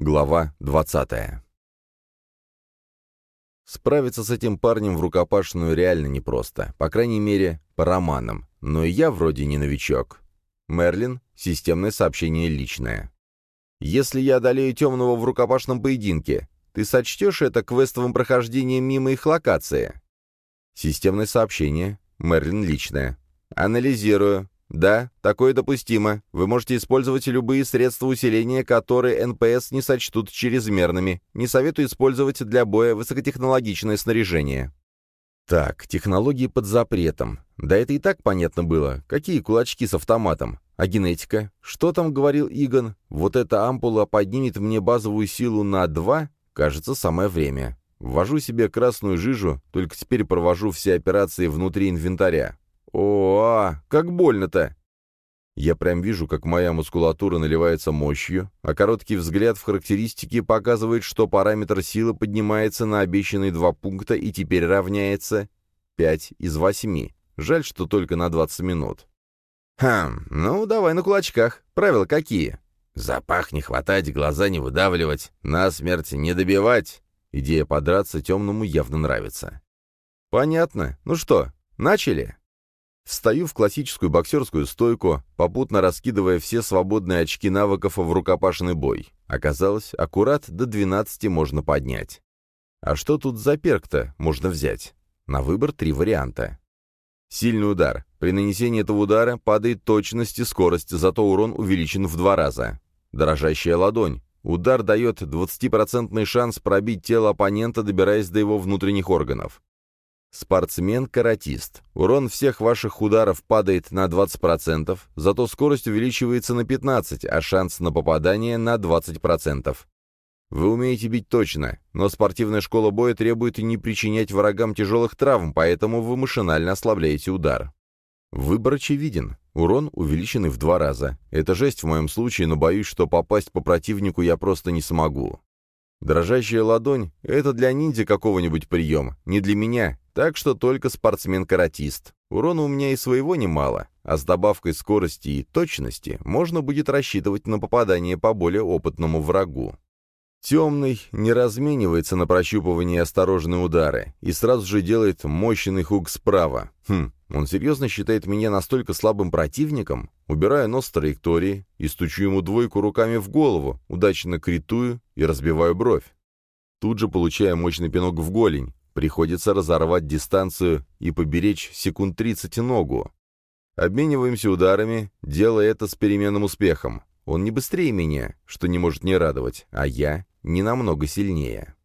Глава 20. Справиться с этим парнем в рукопашную реально непросто, по крайней мере, по романам, но и я вроде не новичок. Мерлин, системное сообщение личное. Если я одолею темного в рукопашном поединке, ты сочтешь это квестовым прохождением мимо их локации? Системное сообщение, Мерлин личное. Анализирую. Да, такое допустимо. Вы можете использовать любые средства усиления, которые НПС не сочтут чрезмерными. Не советую использовать для боя высокотехнологичное снаряжение. Так, технологии под запретом. Да это и так понятно было. Какие кулачки с автоматом? А генетика? Что там говорил Игон? Вот эта ампула поднимет мне базовую силу на 2? Кажется, самое время. Ввожу себе красную жижу, только теперь провожу все операции внутри инвентаря. О, а, как больно-то! Я прям вижу, как моя мускулатура наливается мощью, а короткий взгляд в характеристики показывает, что параметр силы поднимается на обещанные два пункта и теперь равняется 5 из 8. Жаль, что только на 20 минут. Хм, ну давай на кулачках. Правила какие? Запах не хватать, глаза не выдавливать, насмерть не добивать. Идея подраться темному явно нравится. Понятно. Ну что, начали? Встаю в классическую боксерскую стойку, попутно раскидывая все свободные очки навыков в рукопашный бой. Оказалось, аккурат до 12 можно поднять. А что тут за перк-то можно взять? На выбор три варианта. Сильный удар. При нанесении этого удара падает точность и скорость, зато урон увеличен в два раза. Дрожащая ладонь. Удар дает 20% шанс пробить тело оппонента, добираясь до его внутренних органов. Спортсмен-каратист. Урон всех ваших ударов падает на 20%, зато скорость увеличивается на 15%, а шанс на попадание на 20%. Вы умеете бить точно, но спортивная школа боя требует не причинять врагам тяжелых травм, поэтому вы машинально ослабляете удар. Выбор очевиден. Урон увеличенный в два раза. Это жесть в моем случае, но боюсь, что попасть по противнику я просто не смогу. Дрожащая ладонь — это для ниндзя какого-нибудь прием, не для меня, так что только спортсмен-каратист. Урона у меня и своего немало, а с добавкой скорости и точности можно будет рассчитывать на попадание по более опытному врагу. Темный не разменивается на прощупывание осторожные удары и сразу же делает мощный хук справа. Хм, он серьезно считает меня настолько слабым противником? Убираю нос с траектории и стучу ему двойку руками в голову, удачно критую и разбиваю бровь. Тут же получаю мощный пинок в голень. Приходится разорвать дистанцию и поберечь секунд 30 ногу. Обмениваемся ударами, делая это с переменным успехом. Он не быстрее меня, что не может не радовать, а я не намного сильнее.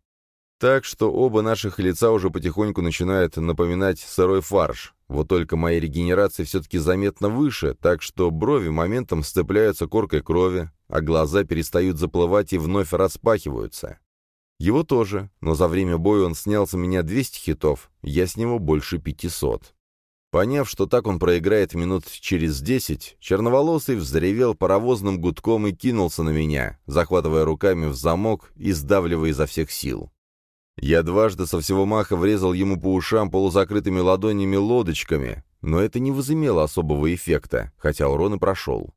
Так что оба наших лица уже потихоньку начинают напоминать сырой фарш. Вот только моя регенерация все-таки заметно выше, так что брови моментом сцепляются коркой крови, а глаза перестают заплывать и вновь распахиваются. Его тоже, но за время боя он снял с меня 200 хитов, я с него больше 500. Поняв, что так он проиграет минут через десять, черноволосый взревел паровозным гудком и кинулся на меня, захватывая руками в замок и сдавливая изо всех сил. Я дважды со всего маха врезал ему по ушам полузакрытыми ладонями-лодочками, но это не возымело особого эффекта, хотя урон и прошел.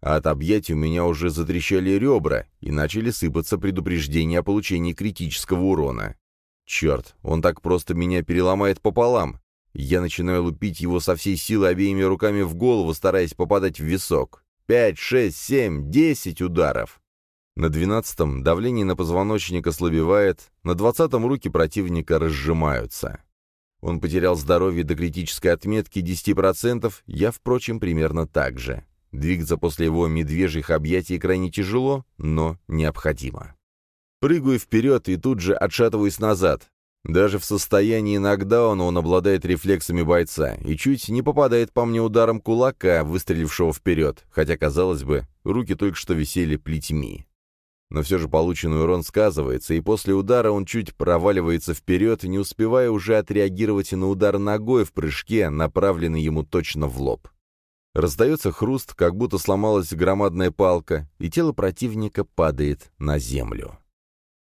А от объятий у меня уже затрещали ребра и начали сыпаться предупреждения о получении критического урона. Черт, он так просто меня переломает пополам, я начинаю лупить его со всей силы обеими руками в голову, стараясь попадать в висок. Пять, шесть, семь, десять ударов. На двенадцатом давление на позвоночник ослабевает, на двадцатом руки противника разжимаются. Он потерял здоровье до критической отметки 10%, я, впрочем, примерно так же. Двигаться после его медвежьих объятий крайне тяжело, но необходимо. Прыгаю вперед и тут же отшатываюсь назад. Даже в состоянии нокдауна он обладает рефлексами бойца и чуть не попадает по мне ударом кулака, выстрелившего вперед, хотя, казалось бы, руки только что висели плетьми. Но все же полученный урон сказывается, и после удара он чуть проваливается вперед, не успевая уже отреагировать на удар ногой в прыжке, направленный ему точно в лоб. Раздается хруст, как будто сломалась громадная палка, и тело противника падает на землю.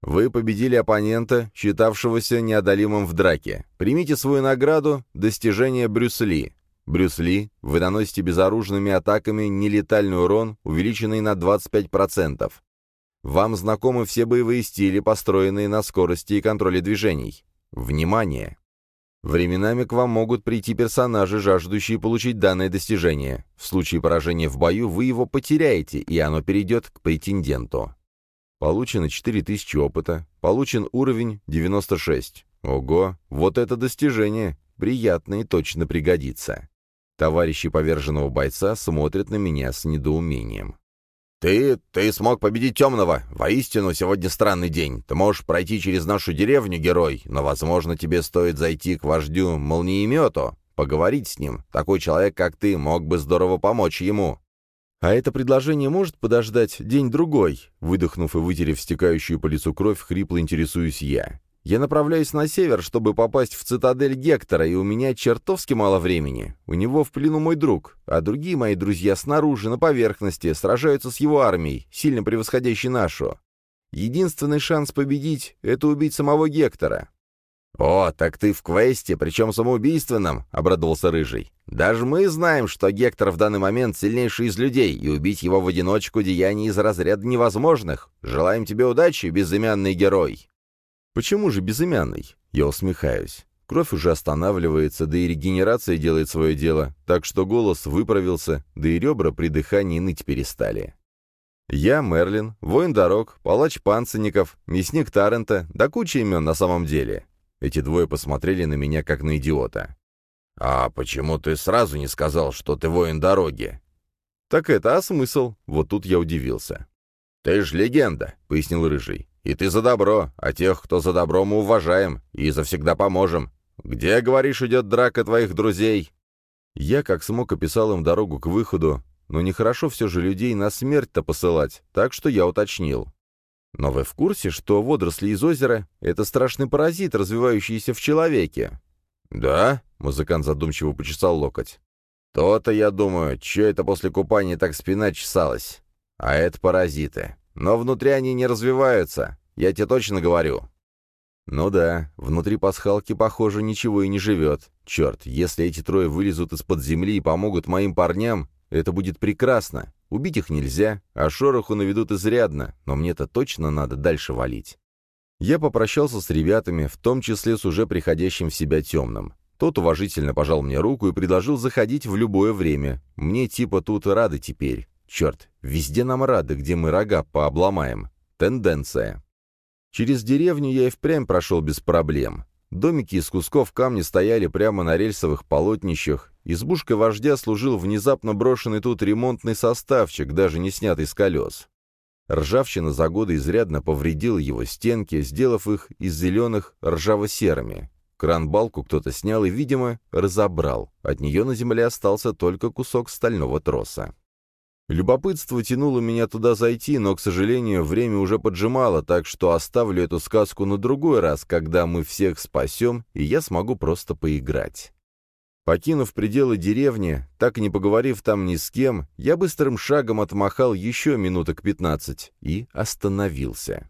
Вы победили оппонента, считавшегося неодолимым в драке. Примите свою награду «Достижение Брюс Ли». Брюс Ли, вы наносите безоружными атаками нелетальный урон, увеличенный на 25%. Вам знакомы все боевые стили, построенные на скорости и контроле движений. Внимание! Временами к вам могут прийти персонажи, жаждущие получить данное достижение. В случае поражения в бою вы его потеряете, и оно перейдет к претенденту. Получено 4000 опыта, получен уровень 96. Ого, вот это достижение! Приятно и точно пригодится. Товарищи поверженного бойца смотрят на меня с недоумением. «Ты... ты смог победить темного! Воистину, сегодня странный день. Ты можешь пройти через нашу деревню, герой, но, возможно, тебе стоит зайти к вождю Молниемету, поговорить с ним. Такой человек, как ты, мог бы здорово помочь ему». «А это предложение может подождать день-другой?» Выдохнув и вытерев стекающую по лицу кровь, хрипло интересуюсь я. Я направляюсь на север, чтобы попасть в цитадель Гектора, и у меня чертовски мало времени. У него в плену мой друг, а другие мои друзья снаружи, на поверхности, сражаются с его армией, сильно превосходящей нашу. Единственный шанс победить — это убить самого Гектора. «О, так ты в квесте, причем самоубийственном», — обрадовался Рыжий. «Даже мы знаем, что Гектор в данный момент сильнейший из людей, и убить его в одиночку деяние из разряда невозможных. Желаем тебе удачи, безымянный герой». Почему же безымянный? Я усмехаюсь. Кровь уже останавливается, да и регенерация делает свое дело, так что голос выправился, да и ребра при дыхании ныть перестали. Я Мерлин, воин дорог, палач панцирников, мясник Таррента, да куча имен на самом деле. Эти двое посмотрели на меня как на идиота. «А почему ты сразу не сказал, что ты воин дороги?» «Так это, а смысл?» Вот тут я удивился. «Ты ж легенда», — пояснил Рыжий. И ты за добро, а тех, кто за добро, мы уважаем и завсегда поможем. Где, говоришь, идет драка твоих друзей?» Я как смог описал им дорогу к выходу, но нехорошо все же людей на смерть-то посылать, так что я уточнил. «Но вы в курсе, что водоросли из озера — это страшный паразит, развивающийся в человеке?» «Да?» — музыкант задумчиво почесал локоть. «То-то, я думаю, че это после купания так спина чесалась? А это паразиты. Но внутри они не развиваются, я тебе точно говорю». «Ну да, внутри пасхалки, похоже, ничего и не живет. Черт, если эти трое вылезут из-под земли и помогут моим парням, это будет прекрасно. Убить их нельзя, а шороху наведут изрядно, но мне-то точно надо дальше валить». Я попрощался с ребятами, в том числе с уже приходящим в себя темным. Тот уважительно пожал мне руку и предложил заходить в любое время. Мне типа тут рады теперь. Черт, везде нам рады, где мы рога пообломаем. Тенденция. Через деревню я и впрямь прошел без проблем. Домики из кусков камня стояли прямо на рельсовых полотнищах. Избушкой вождя служил внезапно брошенный тут ремонтный составчик, даже не снятый с колес. Ржавчина за годы изрядно повредила его стенки, сделав их из зеленых ржаво-серыми. Кран-балку кто-то снял и, видимо, разобрал. От нее на земле остался только кусок стального троса. Любопытство тянуло меня туда зайти, но, к сожалению, время уже поджимало, так что оставлю эту сказку на другой раз, когда мы всех спасем, и я смогу просто поиграть. Покинув пределы деревни, так и не поговорив там ни с кем, я быстрым шагом отмахал еще минуток пятнадцать и остановился.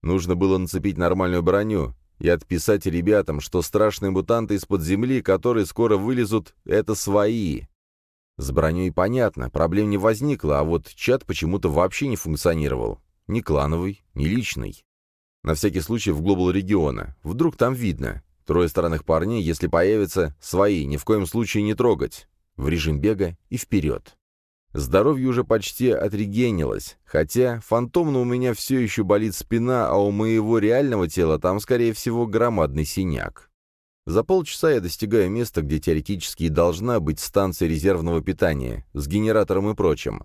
Нужно было нацепить нормальную броню и отписать ребятам, что страшные мутанты из-под земли, которые скоро вылезут, — это свои, с броней понятно, проблем не возникло, а вот чат почему-то вообще не функционировал. Ни клановый, ни личный. На всякий случай в глобал региона. Вдруг там видно. Трое странных парней, если появятся, свои, ни в коем случае не трогать. В режим бега и вперед. Здоровье уже почти отрегенилось, хотя фантомно у меня все еще болит спина, а у моего реального тела там, скорее всего, громадный синяк. За полчаса я достигаю места, где теоретически и должна быть станция резервного питания, с генератором и прочим.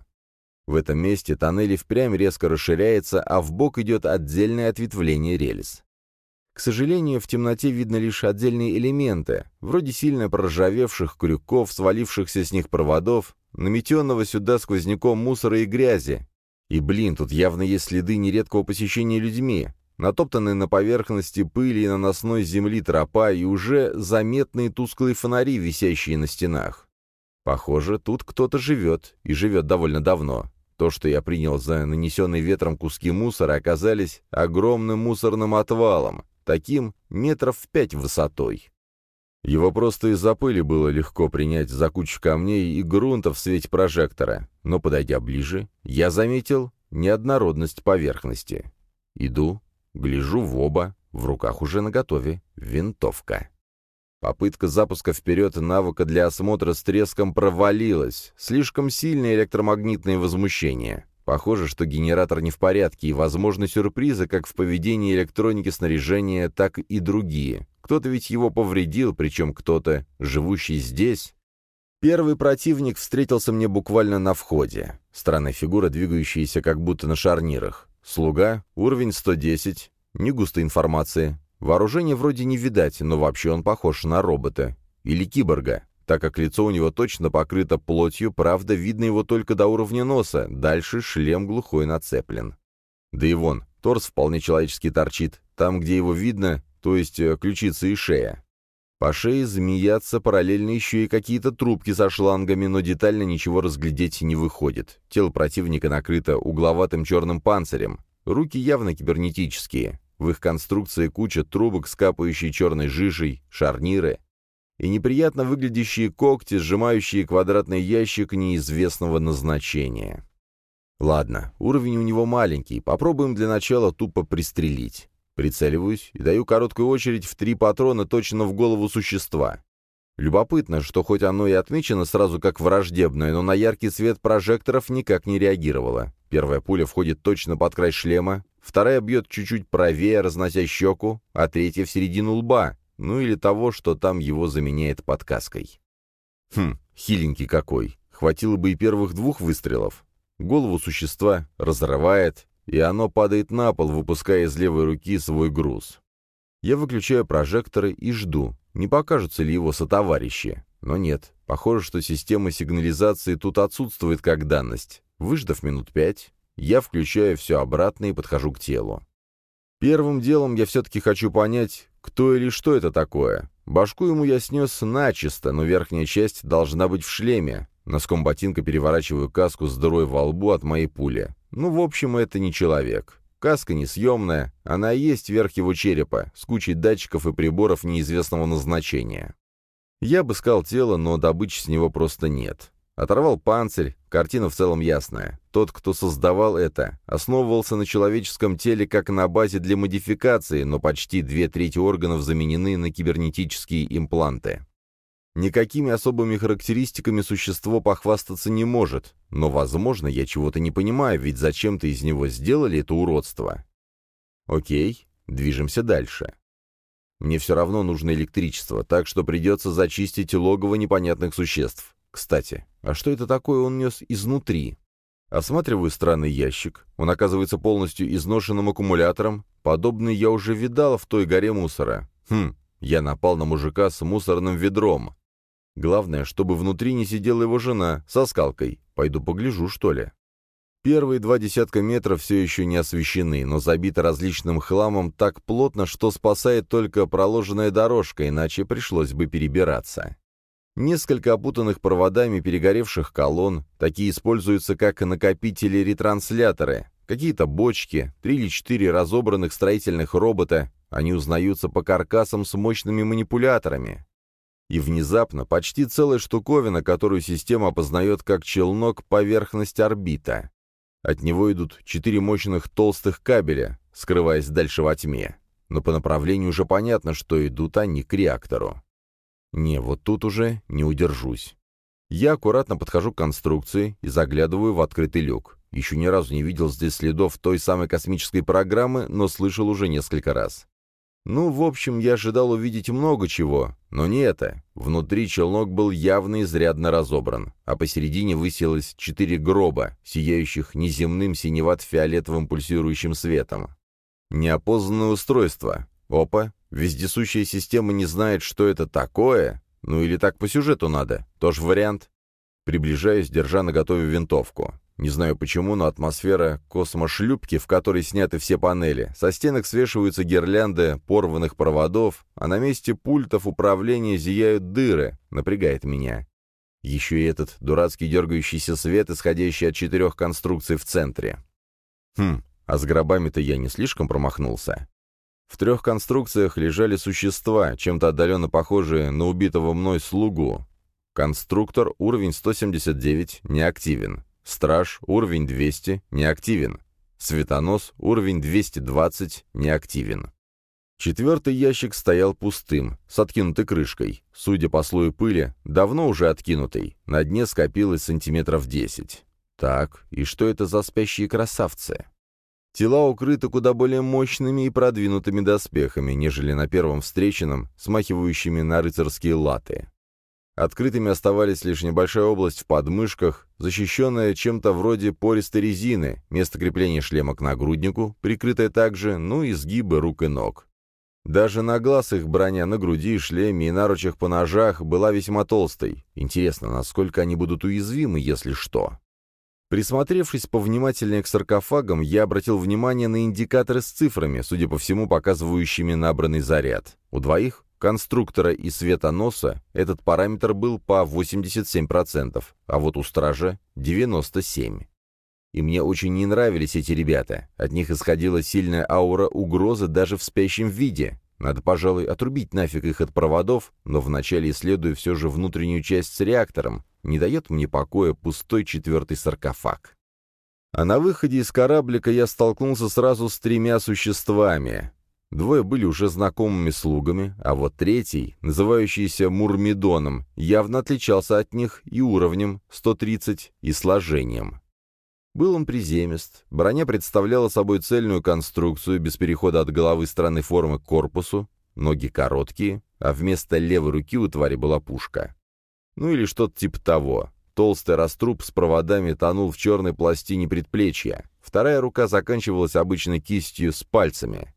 В этом месте тоннель впрямь резко расширяется, а в бок идет отдельное ответвление рельс. К сожалению, в темноте видно лишь отдельные элементы, вроде сильно проржавевших крюков, свалившихся с них проводов, наметенного сюда сквозняком мусора и грязи. И, блин, тут явно есть следы нередкого посещения людьми, натоптанные на поверхности пыли и наносной земли тропа и уже заметные тусклые фонари, висящие на стенах. Похоже, тут кто-то живет, и живет довольно давно. То, что я принял за нанесенные ветром куски мусора, оказались огромным мусорным отвалом, таким метров в пять высотой. Его просто из-за пыли было легко принять за кучу камней и грунта в свете прожектора, но, подойдя ближе, я заметил неоднородность поверхности. Иду, гляжу в оба, в руках уже наготове винтовка. Попытка запуска вперед навыка для осмотра с треском провалилась. Слишком сильное электромагнитное возмущение. Похоже, что генератор не в порядке, и возможны сюрпризы как в поведении электроники снаряжения, так и другие. Кто-то ведь его повредил, причем кто-то, живущий здесь. Первый противник встретился мне буквально на входе. Странная фигура, двигающаяся как будто на шарнирах. Слуга, уровень 110, не густо информации. Вооружение вроде не видать, но вообще он похож на робота. Или киборга, так как лицо у него точно покрыто плотью, правда, видно его только до уровня носа, дальше шлем глухой нацеплен. Да и вон, торс вполне человеческий торчит, там, где его видно, то есть э, ключица и шея. По шее змеятся параллельно еще и какие-то трубки со шлангами, но детально ничего разглядеть не выходит. Тело противника накрыто угловатым черным панцирем. Руки явно кибернетические. В их конструкции куча трубок с капающей черной жижей, шарниры и неприятно выглядящие когти, сжимающие квадратный ящик неизвестного назначения. Ладно, уровень у него маленький, попробуем для начала тупо пристрелить. Прицеливаюсь и даю короткую очередь в три патрона точно в голову существа. Любопытно, что хоть оно и отмечено сразу как враждебное, но на яркий свет прожекторов никак не реагировало. Первая пуля входит точно под край шлема, вторая бьет чуть-чуть правее, разнося щеку, а третья в середину лба, ну или того, что там его заменяет подказкой. Хм, хиленький какой. Хватило бы и первых двух выстрелов. Голову существа разрывает, и оно падает на пол, выпуская из левой руки свой груз. Я выключаю прожекторы и жду, не покажутся ли его сотоварищи. Но нет, похоже, что система сигнализации тут отсутствует как данность. Выждав минут пять, я включаю все обратно и подхожу к телу. Первым делом я все-таки хочу понять, кто или что это такое. Башку ему я снес начисто, но верхняя часть должна быть в шлеме. Носком ботинка переворачиваю каску с дырой во лбу от моей пули. Ну, в общем, это не человек. Каска несъемная, она есть верх его черепа, с кучей датчиков и приборов неизвестного назначения. Я обыскал тело, но добычи с него просто нет. Оторвал панцирь, картина в целом ясная. Тот, кто создавал это, основывался на человеческом теле как на базе для модификации, но почти две трети органов заменены на кибернетические импланты. Никакими особыми характеристиками существо похвастаться не может, но, возможно, я чего-то не понимаю, ведь зачем-то из него сделали это уродство. Окей, движемся дальше. Мне все равно нужно электричество, так что придется зачистить логово непонятных существ. Кстати, а что это такое он нес изнутри? Осматриваю странный ящик. Он оказывается полностью изношенным аккумулятором. Подобный я уже видал в той горе мусора. Хм, я напал на мужика с мусорным ведром. Главное, чтобы внутри не сидела его жена со скалкой. Пойду погляжу, что ли. Первые два десятка метров все еще не освещены, но забиты различным хламом так плотно, что спасает только проложенная дорожка, иначе пришлось бы перебираться. Несколько опутанных проводами перегоревших колонн, такие используются как накопители-ретрансляторы, какие-то бочки, три или четыре разобранных строительных робота, они узнаются по каркасам с мощными манипуляторами. И внезапно почти целая штуковина, которую система опознает как челнок поверхность орбита. От него идут четыре мощных толстых кабеля, скрываясь дальше во тьме. Но по направлению уже понятно, что идут они к реактору. Не, вот тут уже не удержусь. Я аккуратно подхожу к конструкции и заглядываю в открытый люк. Еще ни разу не видел здесь следов той самой космической программы, но слышал уже несколько раз. Ну, в общем, я ожидал увидеть много чего, но не это. Внутри челнок был явно изрядно разобран, а посередине высилось четыре гроба, сияющих неземным синеват-фиолетовым пульсирующим светом. Неопознанное устройство. Опа, вездесущая система не знает, что это такое. Ну или так по сюжету надо, тоже вариант. Приближаюсь, держа наготове винтовку. Не знаю почему, но атмосфера космошлюпки, в которой сняты все панели, со стенок свешиваются гирлянды порванных проводов, а на месте пультов управления зияют дыры, напрягает меня. Еще и этот дурацкий дергающийся свет, исходящий от четырех конструкций в центре. Хм, а с гробами-то я не слишком промахнулся. В трех конструкциях лежали существа, чем-то отдаленно похожие на убитого мной слугу. Конструктор уровень 179 неактивен. Страж, уровень 200, неактивен. Светонос, уровень 220, неактивен. Четвертый ящик стоял пустым, с откинутой крышкой. Судя по слою пыли, давно уже откинутый. На дне скопилось сантиметров 10. Так, и что это за спящие красавцы? Тела укрыты куда более мощными и продвинутыми доспехами, нежели на первом встреченном, смахивающими на рыцарские латы. Открытыми оставались лишь небольшая область в подмышках, защищенная чем-то вроде пористой резины, место крепления шлема к нагруднику, прикрытое также, ну и сгибы рук и ног. Даже на глаз их броня на груди, шлеме и наручах по ножах была весьма толстой. Интересно, насколько они будут уязвимы, если что. Присмотревшись повнимательнее к саркофагам, я обратил внимание на индикаторы с цифрами, судя по всему, показывающими набранный заряд. У двоих, конструктора и светоноса, этот параметр был по 87%, а вот у стража — 97%. И мне очень не нравились эти ребята. От них исходила сильная аура угрозы даже в спящем виде. Надо, пожалуй, отрубить нафиг их от проводов, но вначале исследую все же внутреннюю часть с реактором. Не дает мне покоя пустой четвертый саркофаг. А на выходе из кораблика я столкнулся сразу с тремя существами. Двое были уже знакомыми слугами, а вот третий, называющийся Мурмидоном, явно отличался от них и уровнем 130, и сложением. Был он приземист, броня представляла собой цельную конструкцию без перехода от головы стороны формы к корпусу, ноги короткие, а вместо левой руки у твари была пушка. Ну или что-то типа того. Толстый раструб с проводами тонул в черной пластине предплечья. Вторая рука заканчивалась обычной кистью с пальцами.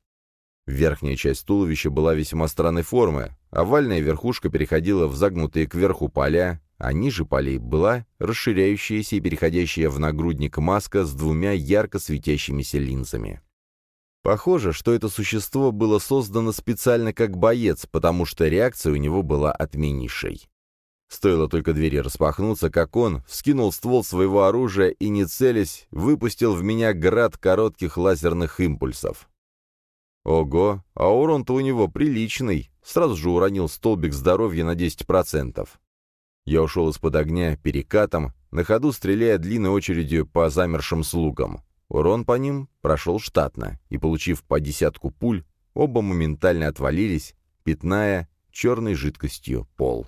Верхняя часть туловища была весьма странной формы, овальная верхушка переходила в загнутые кверху поля, а ниже полей была расширяющаяся и переходящая в нагрудник маска с двумя ярко светящимися линзами. Похоже, что это существо было создано специально как боец, потому что реакция у него была отменнейшей. Стоило только двери распахнуться, как он вскинул ствол своего оружия и, не целясь, выпустил в меня град коротких лазерных импульсов. Ого, а урон-то у него приличный. Сразу же уронил столбик здоровья на 10%. Я ушел из-под огня перекатом, на ходу стреляя длинной очередью по замершим слугам. Урон по ним прошел штатно, и, получив по десятку пуль, оба моментально отвалились, пятная черной жидкостью пол.